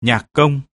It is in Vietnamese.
nhạc công.